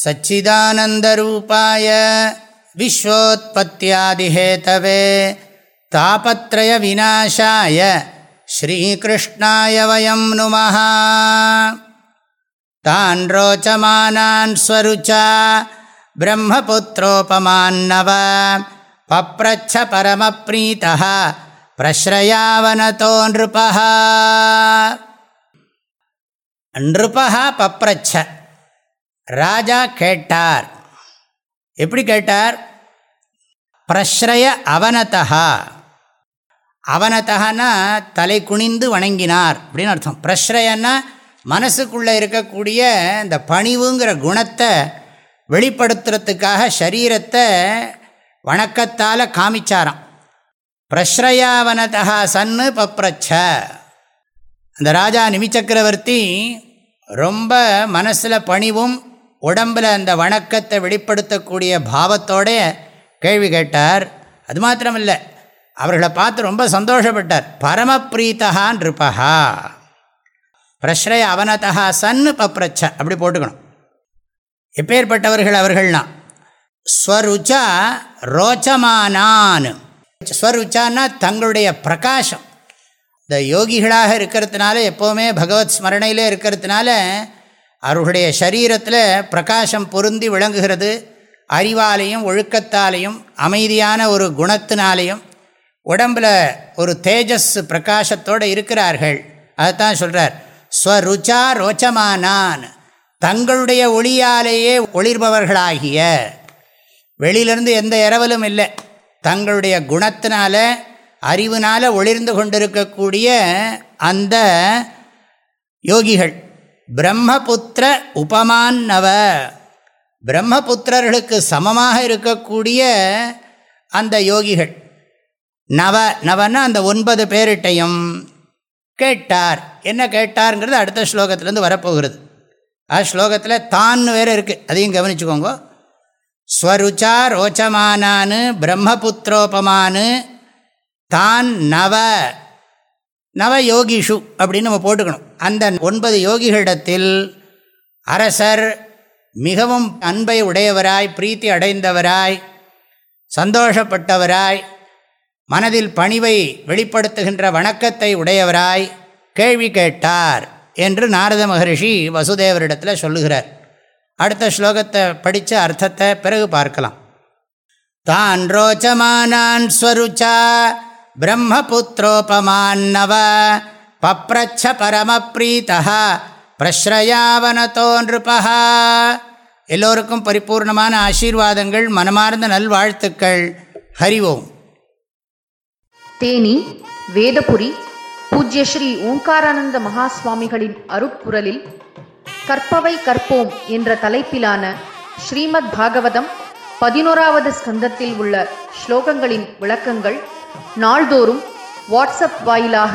सच्चिदानन्दरूपाय विश्वोत्पत्त्यादिहेतवे तापत्रयविनाशाय श्रीकृष्णाय वयं नुमः तान् रोचमानान् स्वरुचा ब्रह्मपुत्रोपमान्नव पप्रच्छ परमप्रीतः प्रश्रयावनतो नृपः नृपः पप्रच्छ ராஜா கேட்டார். எப்படி கேட்டார்? பிரஸ்ரய அவனதா அவனத்தகனா தலை குனிந்து வணங்கினார். அப்படின்னு அர்த்தம். பிரஸ்ரயன்னா மனசுக்குள்ளே இருக்கக்கூடிய இந்த பணிவுங்கிற குணத்தை வெளிப்படுத்துறதுக்காக சரீரத்தை வணக்கத்தால் காமிச்சாராம். பிரஸ்ரயாவனதா சன்னு பப்ரச்ச. அந்த ராஜா நிமிச்சக்கரவர்த்தி ரொம்ப மனசில் பணிவும் உடம்பில் அந்த வணக்கத்தை வெளிப்படுத்தக்கூடிய பாவத்தோடைய கேள்வி கேட்டார். அது மாத்திரமில்லை. அவர்களை பார்த்து ரொம்ப சந்தோஷப்பட்டார். பரமப்ரீத்தகான் இருப்பகா பிரஸ்ரய அவனதா சன் பப்ரச்ச. அப்படி போட்டுக்கணும். எப்பேற்பட்டவர்கள் அவர்கள்னா? ஸ்வருச்சா ரோச்சமானான். ஸ்வருச்சான்னா தங்களுடைய பிரகாசம். இந்த யோகிகளாக இருக்கிறதுனால எப்போவுமே பகவத் ஸ்மரணையிலே இருக்கிறதுனால அவர்களுடைய சரீரத்தில் பிரகாசம் பொருந்தி விளங்குகிறது. அறிவாலையும் ஒழுக்கத்தாலையும் அமைதியான ஒரு குணத்தினாலையும் உடம்பில் ஒரு தேஜஸ் பிரகாசத்தோடு இருக்கிறார்கள். அதைத்தான் சொல்கிறார் ஸ்வருச்சா ரோச்சமானான். தங்களுடைய ஒளியாலேயே ஒளிர்பவர்களாகிய. வெளியிலிருந்து எந்த இரவலும் இல்லை. தங்களுடைய குணத்தினால அறிவினால் ஒளிர்ந்து கொண்டிருக்கக்கூடிய அந்த யோகிகள். பிரம்மபுத்திர உபமான்னவ. பிரம்மபுத்திரர்களுக்கு சமமாக இருக்கக்கூடிய அந்த யோகிகள். நவ நவன்னா அந்த ஒன்பது பேரிட்டையும் கேட்டார். என்ன கேட்டார்ங்கிறது அடுத்த ஸ்லோகத்திலேருந்து வரப்போகிறது. ஆ ஸ்லோகத்தில் தான் வேறு இருக்குது அதையும் கவனிச்சுக்கோங்க. ஸ்வருச்சா ரோச்சமானான்னு பிரம்மபுத்திரோபமானு தான் நவ நவ யோகிஷு அப்படின்னு நம்ம போட்டுக்கணும். அந்த ஒன்பது யோகிகளிடத்தில் அரசர் மிகவும் அன்பை உடையவராய் பிரீத்தி அடைந்தவராய் சந்தோஷப்பட்டவராய் மனதில் பணிவை வெளிப்படுத்துகின்ற வணக்கத்தை உடையவராய் கேள்வி கேட்டார் என்று நாரத மகரிஷி வசுதேவரிடத்தில் சொல்லுகிறார். அடுத்த ஸ்லோகத்தை படித்த அர்த்தத்தை பிறகு பார்க்கலாம். தான் ரோச்சமானான் ஸ்வருச்சா பிரம்மபுத்திரோபமான்னவ பப்ரச்ச பரமப்ரீதா பிரஸ்ரயாவனத்தோ நிருபா எல்லோருக்கும் பரிபூர்ணமான ஆசீர்வாதங்கள் மனமார்ந்த நல்வாழ்த்துக்கள். ஹரி ஓம். தேனி வேதபுரி பூஜ்ய ஸ்ரீ ஓங்காரானந்த மகா சுவாமிகளின் அருட்குரலில் கற்பவை கற்போம் என்ற தலைப்பிலான ஸ்ரீமத் பாகவதம் பதினோராவது ஸ்கந்தத்தில் உள்ள ஸ்லோகங்களின் விளக்கங்கள் நாள்தோறும் வாட்ஸ்அப் வாயிலாக